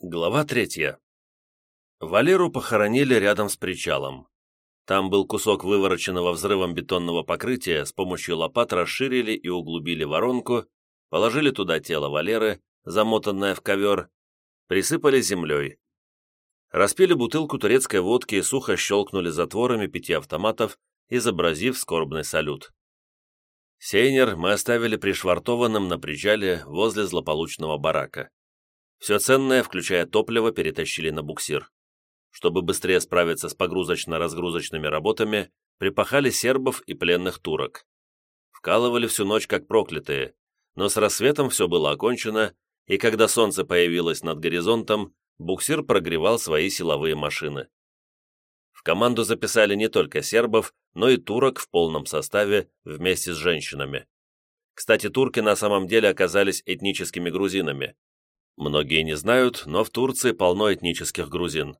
Глава третья. Валеру похоронили рядом с причалом. Там был кусок вывороченного взрывом бетонного покрытия, с помощью лопат расширили и углубили воронку, положили туда тело Валеры, замотанное в ковер, присыпали землей. Распили бутылку турецкой водки и сухо щелкнули затворами пяти автоматов, изобразив скорбный салют. Сейнер мы оставили пришвартованным на причале возле злополучного барака. Все ценное, включая топливо, перетащили на буксир. Чтобы быстрее справиться с погрузочно-разгрузочными работами, припахали сербов и пленных турок. Вкалывали всю ночь как проклятые, но с рассветом все было окончено, и когда солнце появилось над горизонтом, буксир прогревал свои силовые машины. В команду записали не только сербов, но и турок в полном составе вместе с женщинами. Кстати, турки на самом деле оказались этническими грузинами. Многие не знают, но в Турции полно этнических грузин.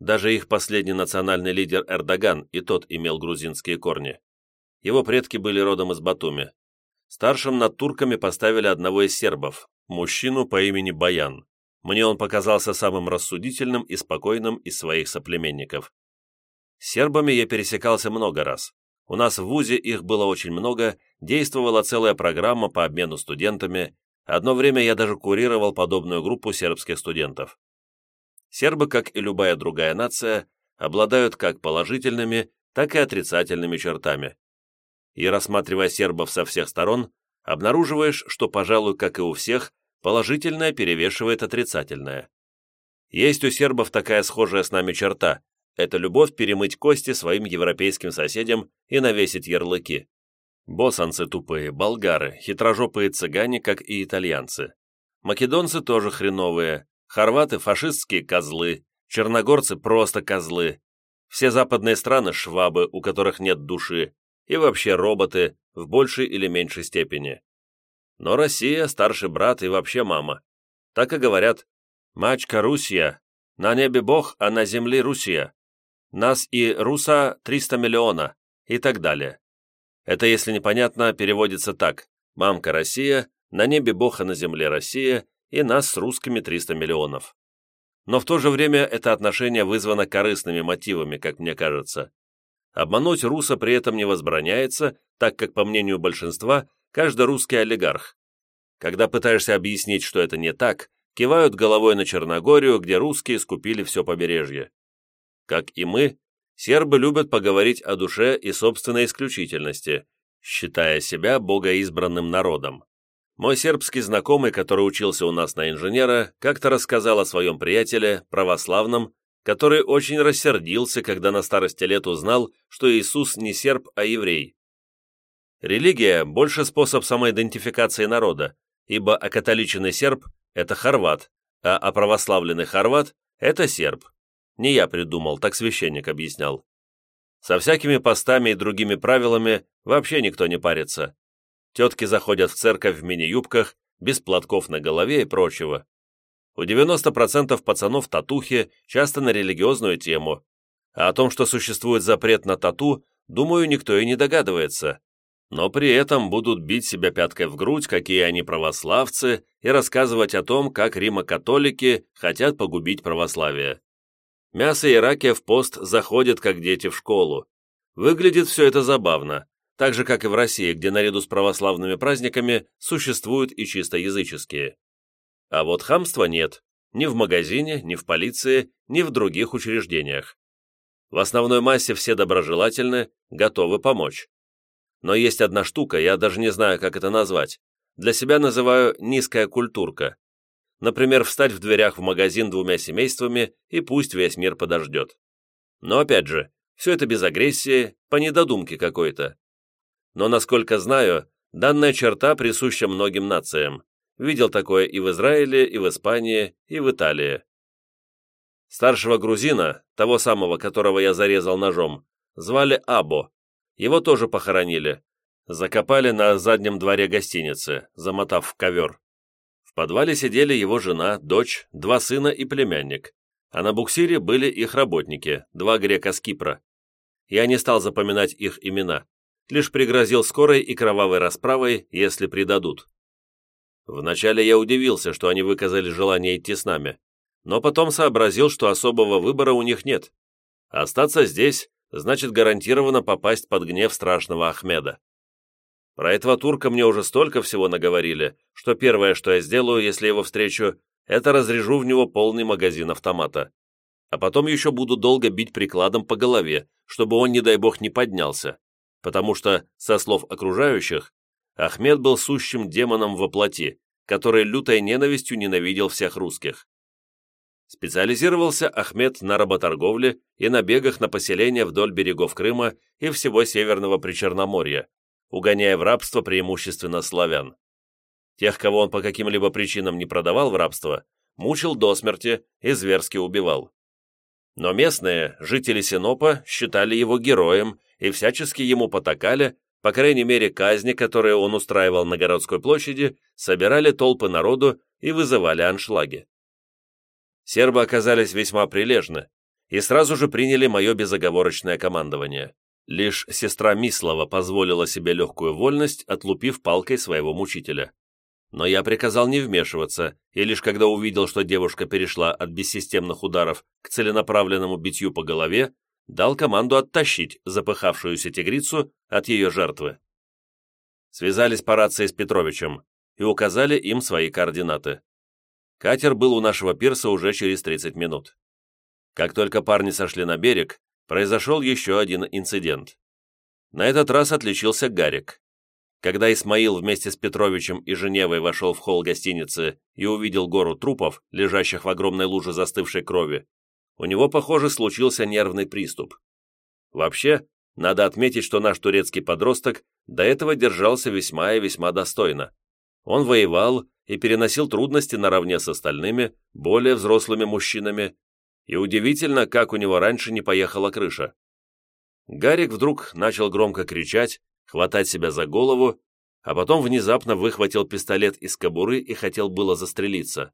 Даже их последний национальный лидер Эрдоган и тот имел грузинские корни. Его предки были родом из Батуми. Старшим над турками поставили одного из сербов, мужчину по имени Баян. Мне он показался самым рассудительным и спокойным из своих соплеменников. С сербами я пересекался много раз. У нас в ВУЗе их было очень много, действовала целая программа по обмену студентами, Одно время я даже курировал подобную группу сербских студентов. Сербы, как и любая другая нация, обладают как положительными, так и отрицательными чертами. И рассматривая сербов со всех сторон, обнаруживаешь, что, пожалуй, как и у всех, положительное перевешивает отрицательное. Есть у сербов такая схожая с нами черта – это любовь перемыть кости своим европейским соседям и навесить ярлыки. Босанцы тупые, болгары, хитрожопые цыгане, как и итальянцы. Македонцы тоже хреновые, хорваты – фашистские козлы, черногорцы – просто козлы. Все западные страны – швабы, у которых нет души, и вообще роботы в большей или меньшей степени. Но Россия – старший брат и вообще мама. Так и говорят «Мачка Русия, на небе Бог, а на земле Русия. Нас и Руса 300 миллиона» и так далее. Это, если непонятно, переводится так. «Мамка Россия», «На небе Бог, а на земле Россия» и нас с русскими 300 миллионов. Но в то же время это отношение вызвано корыстными мотивами, как мне кажется. Обмануть руса при этом не возбраняется, так как, по мнению большинства, каждый русский олигарх. Когда пытаешься объяснить, что это не так, кивают головой на Черногорию, где русские скупили все побережье. Как и мы, сербы любят поговорить о душе и собственной исключительности, считая себя богоизбранным народом. Мой сербский знакомый, который учился у нас на инженера, как-то рассказал о своем приятеле, православном, который очень рассердился, когда на старости лет узнал, что Иисус не серб, а еврей. Религия – больше способ самоидентификации народа, ибо окатоличенный серб – это хорват, а оправославленный хорват – это серб. Не я придумал, так священник объяснял. Со всякими постами и другими правилами вообще никто не парится. Тетки заходят в церковь в мини-юбках, без платков на голове и прочего. У 90% пацанов татухи часто на религиозную тему, а о том, что существует запрет на тату, думаю, никто и не догадывается. Но при этом будут бить себя пяткой в грудь, какие они православцы, и рассказывать о том, как рима-католики хотят погубить православие. Мясо и раки в пост заходят, как дети в школу. Выглядит все это забавно, так же, как и в России, где наряду с православными праздниками существуют и чисто языческие. А вот хамства нет, ни в магазине, ни в полиции, ни в других учреждениях. В основной массе все доброжелательны, готовы помочь. Но есть одна штука, я даже не знаю, как это назвать. Для себя называю «низкая культурка». Например, встать в дверях в магазин двумя семействами и пусть весь мир подождет. Но опять же, все это без агрессии, по недодумке какой-то. Но, насколько знаю, данная черта присуща многим нациям. Видел такое и в Израиле, и в Испании, и в Италии. Старшего грузина, того самого, которого я зарезал ножом, звали Або. Его тоже похоронили. Закопали на заднем дворе гостиницы, замотав в ковер подвале сидели его жена, дочь, два сына и племянник, а на буксире были их работники, два грека с Кипра. Я не стал запоминать их имена, лишь пригрозил скорой и кровавой расправой, если предадут. Вначале я удивился, что они выказали желание идти с нами, но потом сообразил, что особого выбора у них нет. Остаться здесь значит гарантированно попасть под гнев страшного Ахмеда. Про этого турка мне уже столько всего наговорили, что первое, что я сделаю, если его встречу, это разрежу в него полный магазин автомата. А потом еще буду долго бить прикладом по голове, чтобы он, не дай бог, не поднялся. Потому что, со слов окружающих, Ахмед был сущим демоном во плоти, который лютой ненавистью ненавидел всех русских. Специализировался Ахмед на работорговле и набегах на поселения вдоль берегов Крыма и всего Северного Причерноморья, угоняя в рабство преимущественно славян. Тех, кого он по каким-либо причинам не продавал в рабство, мучил до смерти и зверски убивал. Но местные, жители Синопа, считали его героем и всячески ему потакали, по крайней мере казни, которые он устраивал на городской площади, собирали толпы народу и вызывали аншлаги. Сербы оказались весьма прилежны и сразу же приняли мое безоговорочное командование. Лишь сестра Мислова позволила себе легкую вольность, отлупив палкой своего мучителя. Но я приказал не вмешиваться, и лишь когда увидел, что девушка перешла от бессистемных ударов к целенаправленному битью по голове, дал команду оттащить запыхавшуюся тигрицу от ее жертвы. Связались по рации с Петровичем и указали им свои координаты. Катер был у нашего пирса уже через 30 минут. Как только парни сошли на берег, произошел еще один инцидент. На этот раз отличился Гарик. Когда Исмаил вместе с Петровичем и Женевой вошел в холл гостиницы и увидел гору трупов, лежащих в огромной луже застывшей крови, у него, похоже, случился нервный приступ. Вообще, надо отметить, что наш турецкий подросток до этого держался весьма и весьма достойно. Он воевал и переносил трудности наравне с остальными, более взрослыми мужчинами, и удивительно, как у него раньше не поехала крыша. Гарик вдруг начал громко кричать, хватать себя за голову, а потом внезапно выхватил пистолет из кобуры и хотел было застрелиться.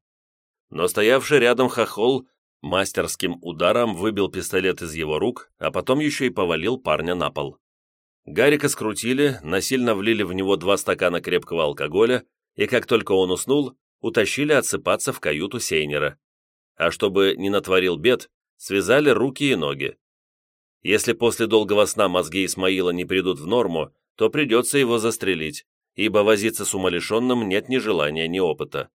Но стоявший рядом хохол мастерским ударом выбил пистолет из его рук, а потом еще и повалил парня на пол. Гарика скрутили, насильно влили в него два стакана крепкого алкоголя, и как только он уснул, утащили отсыпаться в каюту Сейнера а чтобы не натворил бед, связали руки и ноги. Если после долгого сна мозги Исмаила не придут в норму, то придется его застрелить, ибо возиться с умалишенным нет ни желания, ни опыта.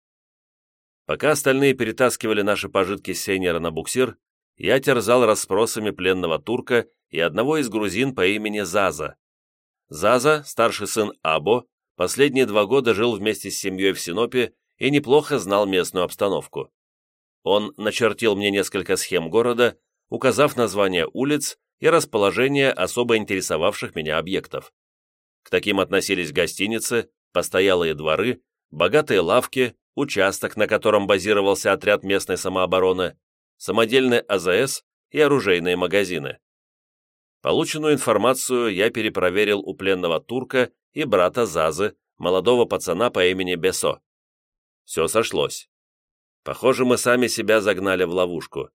Пока остальные перетаскивали наши пожитки с сейнера на буксир, я терзал расспросами пленного турка и одного из грузин по имени Заза. Заза, старший сын Або, последние два года жил вместе с семьей в Синопе и неплохо знал местную обстановку. Он начертил мне несколько схем города, указав названия улиц и расположение особо интересовавших меня объектов. К таким относились гостиницы, постоялые дворы, богатые лавки, участок, на котором базировался отряд местной самообороны, самодельные АЗС и оружейные магазины. Полученную информацию я перепроверил у пленного турка и брата Зазы, молодого пацана по имени Бесо. Все сошлось. Похоже, мы сами себя загнали в ловушку.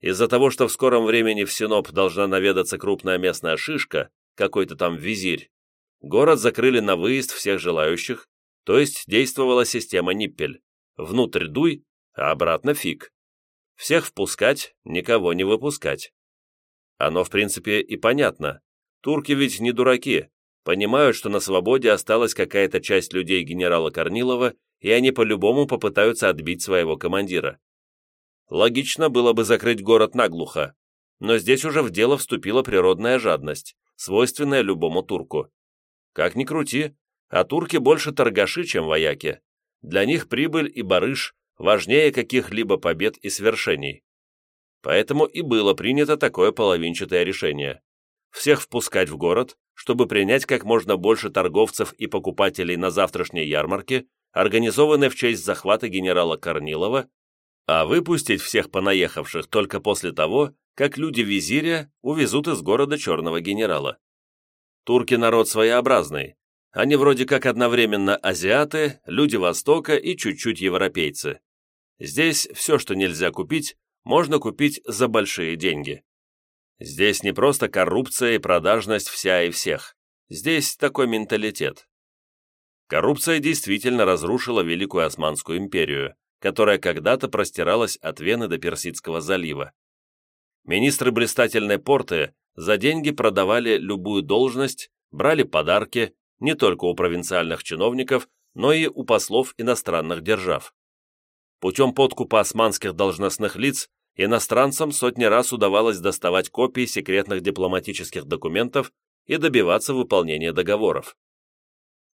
Из-за того, что в скором времени в Синоп должна наведаться крупная местная шишка, какой-то там визирь, город закрыли на выезд всех желающих, то есть действовала система Ниппель. Внутрь дуй, а обратно фиг. Всех впускать, никого не выпускать. Оно, в принципе, и понятно. Турки ведь не дураки, понимают, что на свободе осталась какая-то часть людей генерала Корнилова и они по-любому попытаются отбить своего командира. Логично было бы закрыть город наглухо, но здесь уже в дело вступила природная жадность, свойственная любому турку. Как ни крути, а турки больше торгаши, чем вояки. Для них прибыль и барыш важнее каких-либо побед и свершений. Поэтому и было принято такое половинчатое решение. Всех впускать в город, чтобы принять как можно больше торговцев и покупателей на завтрашней ярмарке организованной в честь захвата генерала Корнилова, а выпустить всех понаехавших только после того, как люди визиря увезут из города черного генерала. Турки народ своеобразный, они вроде как одновременно азиаты, люди Востока и чуть-чуть европейцы. Здесь все, что нельзя купить, можно купить за большие деньги. Здесь не просто коррупция и продажность вся и всех. Здесь такой менталитет. Коррупция действительно разрушила Великую Османскую империю, которая когда-то простиралась от Вены до Персидского залива. Министры блистательной порты за деньги продавали любую должность, брали подарки не только у провинциальных чиновников, но и у послов иностранных держав. Путем подкупа османских должностных лиц иностранцам сотни раз удавалось доставать копии секретных дипломатических документов и добиваться выполнения договоров.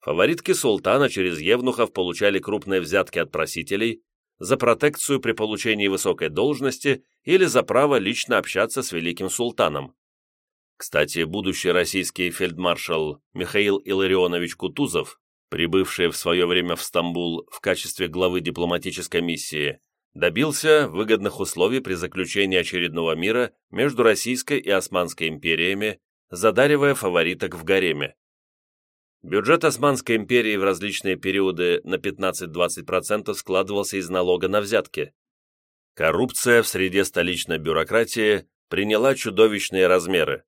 Фаворитки султана через евнухов получали крупные взятки от просителей за протекцию при получении высокой должности или за право лично общаться с великим султаном. Кстати, будущий российский фельдмаршал Михаил Илларионович Кутузов, прибывший в свое время в Стамбул в качестве главы дипломатической миссии, добился выгодных условий при заключении очередного мира между Российской и Османской империями, задаривая фавориток в гареме. Бюджет Османской империи в различные периоды на 15-20% складывался из налога на взятки. Коррупция в среде столичной бюрократии приняла чудовищные размеры.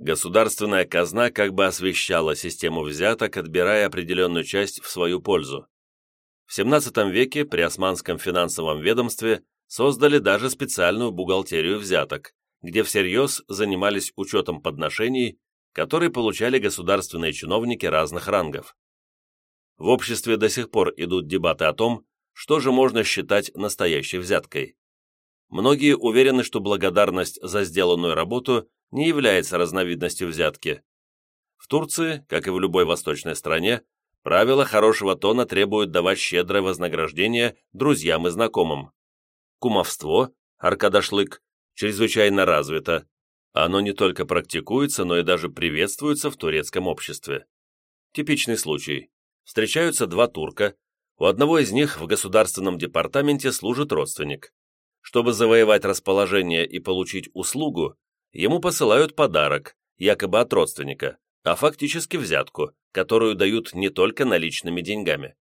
Государственная казна как бы освещала систему взяток, отбирая определенную часть в свою пользу. В XVII веке при Османском финансовом ведомстве создали даже специальную бухгалтерию взяток, где всерьез занимались учетом подношений который получали государственные чиновники разных рангов. В обществе до сих пор идут дебаты о том, что же можно считать настоящей взяткой. Многие уверены, что благодарность за сделанную работу не является разновидностью взятки. В Турции, как и в любой восточной стране, правила хорошего тона требуют давать щедрое вознаграждение друзьям и знакомым. Кумовство, аркадашлык, чрезвычайно развито, оно не только практикуется, но и даже приветствуется в турецком обществе. Типичный случай. Встречаются два турка, у одного из них в государственном департаменте служит родственник. Чтобы завоевать расположение и получить услугу, ему посылают подарок, якобы от родственника, а фактически взятку, которую дают не только наличными деньгами.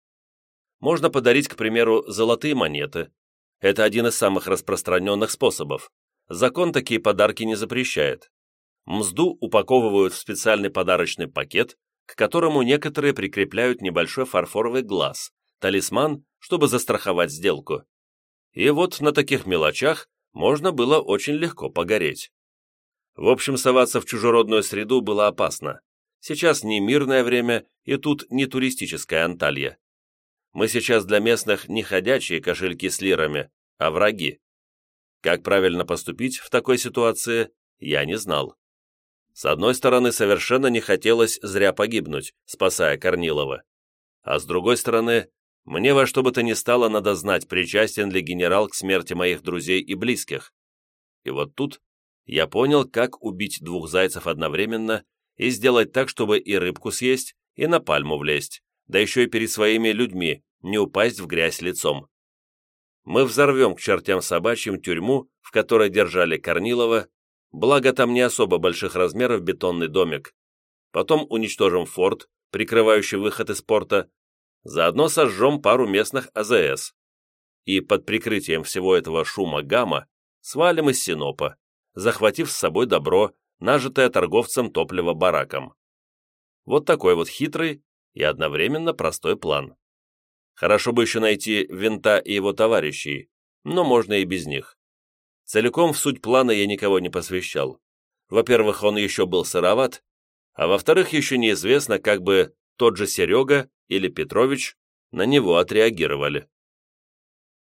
Можно подарить, к примеру, золотые монеты. Это один из самых распространенных способов закон такие подарки не запрещает. Мзду упаковывают в специальный подарочный пакет, к которому некоторые прикрепляют небольшой фарфоровый глаз, талисман, чтобы застраховать сделку. И вот на таких мелочах можно было очень легко погореть. В общем, соваться в чужеродную среду было опасно. Сейчас не мирное время, и тут не туристическая Анталья. Мы сейчас для местных не ходячие кошельки с лирами, а враги. Как правильно поступить в такой ситуации, я не знал. С одной стороны, совершенно не хотелось зря погибнуть, спасая Корнилова. А с другой стороны, мне во что бы то ни стало надо знать, причастен ли генерал к смерти моих друзей и близких. И вот тут я понял, как убить двух зайцев одновременно и сделать так, чтобы и рыбку съесть, и на пальму влезть, да еще и перед своими людьми не упасть в грязь лицом мы взорвем к чертям собачьим тюрьму, в которой держали Корнилова, благо там не особо больших размеров бетонный домик. Потом уничтожим форт, прикрывающий выход из порта, заодно сожжем пару местных АЗС. И под прикрытием всего этого шума гамма свалим из Синопа, захватив с собой добро, нажитое торговцем топлива бараком. Вот такой вот хитрый и одновременно простой план. Хорошо бы еще найти Винта и его товарищей, но можно и без них. Целиком в суть плана я никого не посвящал. Во-первых, он еще был сыроват, а во-вторых, еще неизвестно, как бы тот же Серега или Петрович на него отреагировали.